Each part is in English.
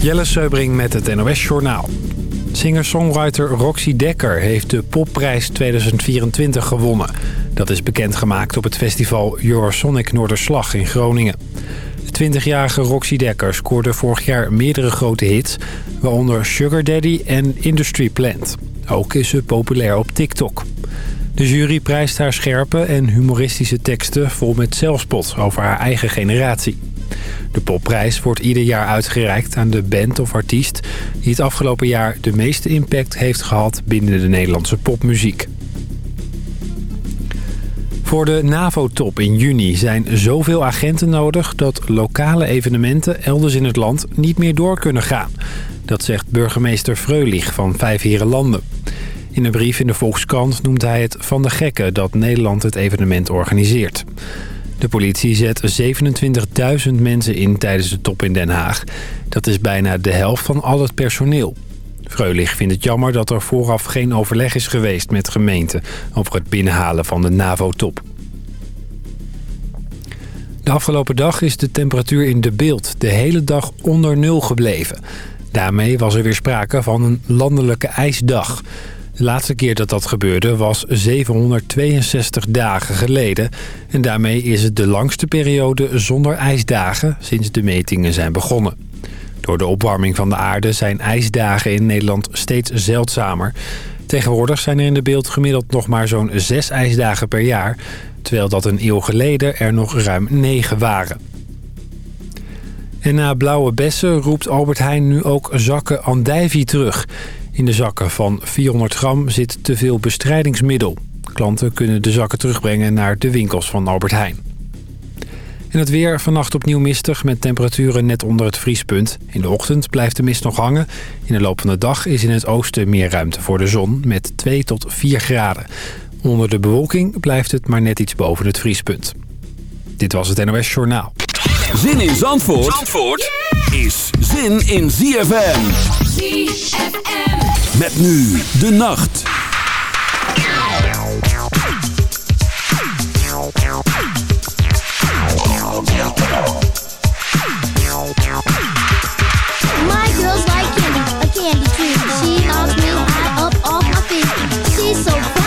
Jelle Seubring met het NOS Journaal. Singer-songwriter Roxy Dekker heeft de Popprijs 2024 gewonnen. Dat is bekendgemaakt op het festival Eurosonic Noorderslag in Groningen. De 20-jarige Roxy Dekker scoorde vorig jaar meerdere grote hits... waaronder Sugar Daddy en Industry Plant. Ook is ze populair op TikTok. De jury prijst haar scherpe en humoristische teksten vol met zelfspot over haar eigen generatie. De popprijs wordt ieder jaar uitgereikt aan de band of artiest... die het afgelopen jaar de meeste impact heeft gehad binnen de Nederlandse popmuziek. Voor de NAVO-top in juni zijn zoveel agenten nodig... dat lokale evenementen elders in het land niet meer door kunnen gaan. Dat zegt burgemeester Freulich van Vijfherenlanden. In een brief in de Volkskrant noemt hij het van de gekken dat Nederland het evenement organiseert. De politie zet 27.000 mensen in tijdens de top in Den Haag. Dat is bijna de helft van al het personeel. Freulich vindt het jammer dat er vooraf geen overleg is geweest met gemeenten... over het binnenhalen van de NAVO-top. De afgelopen dag is de temperatuur in de beeld de hele dag onder nul gebleven. Daarmee was er weer sprake van een landelijke ijsdag... De laatste keer dat dat gebeurde was 762 dagen geleden. En daarmee is het de langste periode zonder ijsdagen sinds de metingen zijn begonnen. Door de opwarming van de aarde zijn ijsdagen in Nederland steeds zeldzamer. Tegenwoordig zijn er in de beeld gemiddeld nog maar zo'n 6 ijsdagen per jaar... terwijl dat een eeuw geleden er nog ruim 9 waren. En na blauwe bessen roept Albert Heijn nu ook zakken andijvie terug... In de zakken van 400 gram zit te veel bestrijdingsmiddel. Klanten kunnen de zakken terugbrengen naar de winkels van Albert Heijn. En het weer vannacht opnieuw mistig met temperaturen net onder het vriespunt. In de ochtend blijft de mist nog hangen. In de loop van de dag is in het oosten meer ruimte voor de zon met 2 tot 4 graden. Onder de bewolking blijft het maar net iets boven het vriespunt. Dit was het NOS Journaal. Zin in Zandvoort, Zandvoort is zin in ZFM. ZFM. Met nu de nacht. My girl's like candy, a candy tree. She me up off my feet. She's so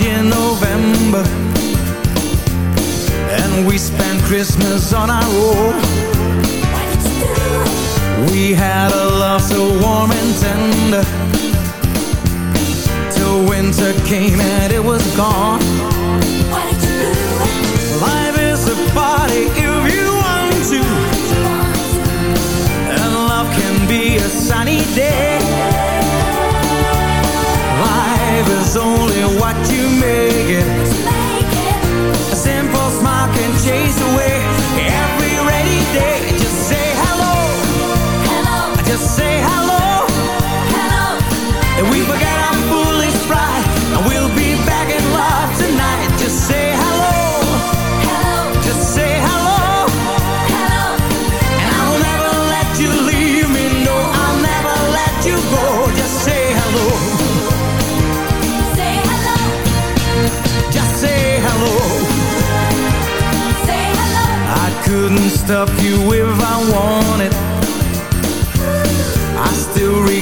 in November. And we spent Christmas on our own. We had a love so warm and tender. Till winter came and it was gone.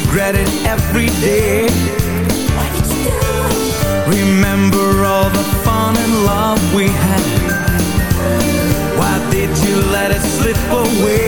regret it every day What did you do? Remember all the fun and love we had Why did you let it slip away?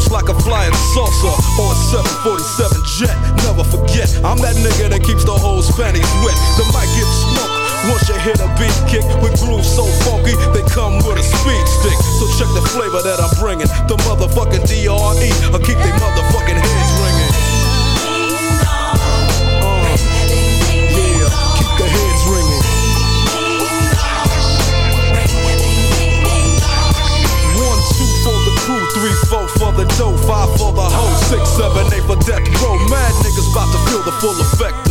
saucer or a 747 jet. Never forget, I'm that nigga that keeps the whole panties wet. The mic gets smoked. Once you hit a beat kick with grooves so funky, they come with a speed stick. So check the flavor that I'm bringing. The motherfucking DRE, I keep seven, eight for death row. Mad niggas about to feel the full effect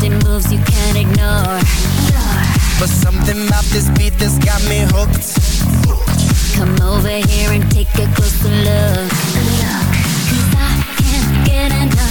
Something moves you can't ignore. But something about this beat that's got me hooked. Come over here and take a closer look. Look, cause I can't get enough.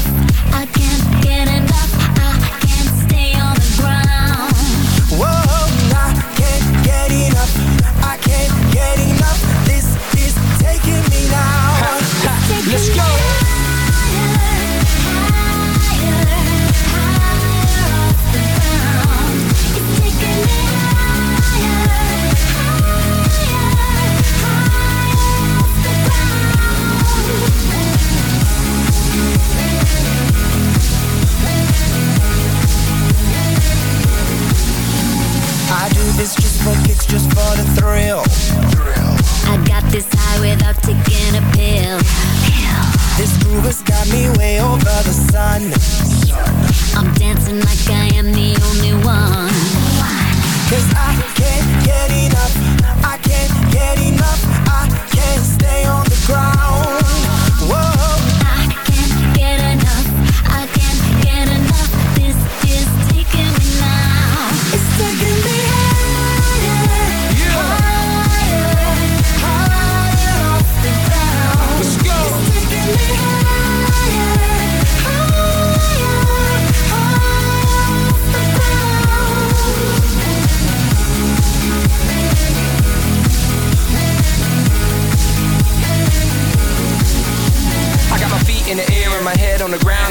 mover's got me way over the sun. I'm dancing like I am the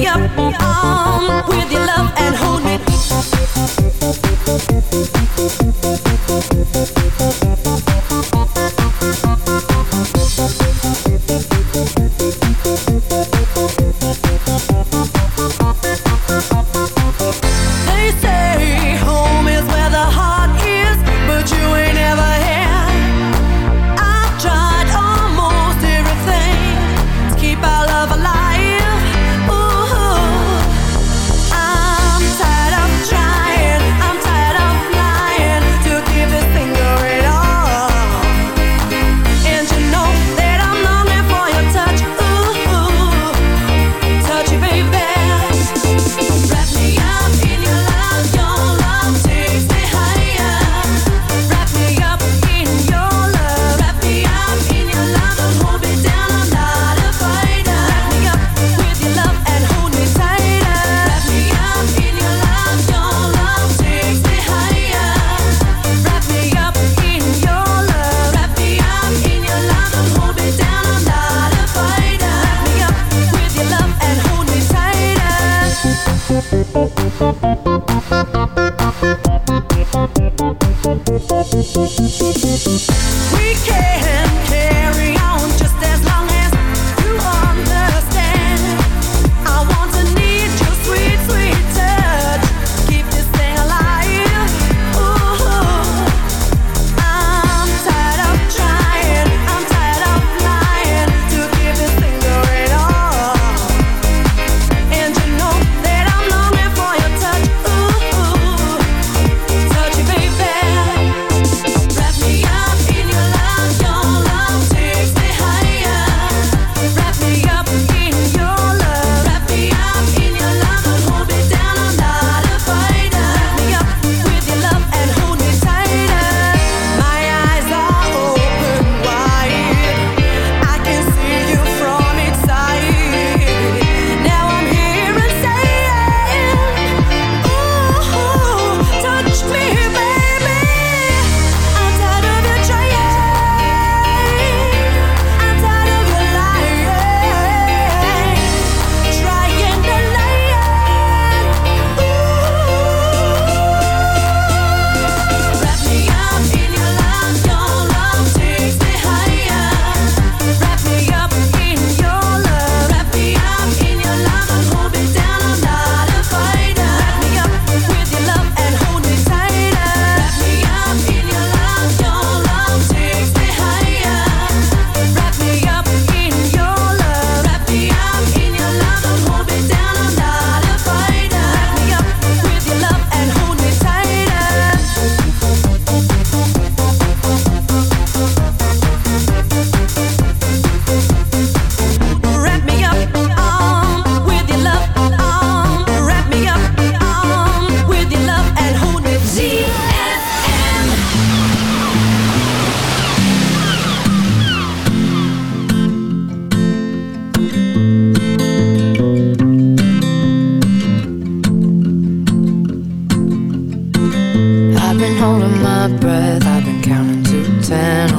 me up um, with your love and hold me.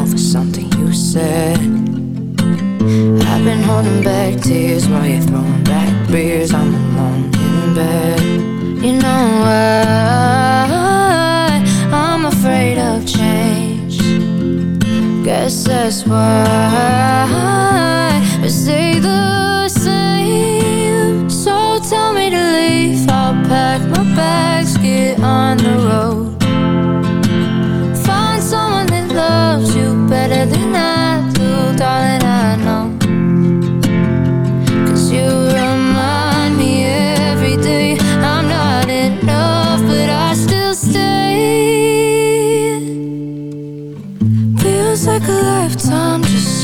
Over something you said. I've been holding back tears while you're throwing back beers. I'm alone in bed. You know why I'm afraid of change. Guess that's why we stay the same. So tell me to leave. I'll pack my bags, get on the road.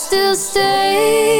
Still stay.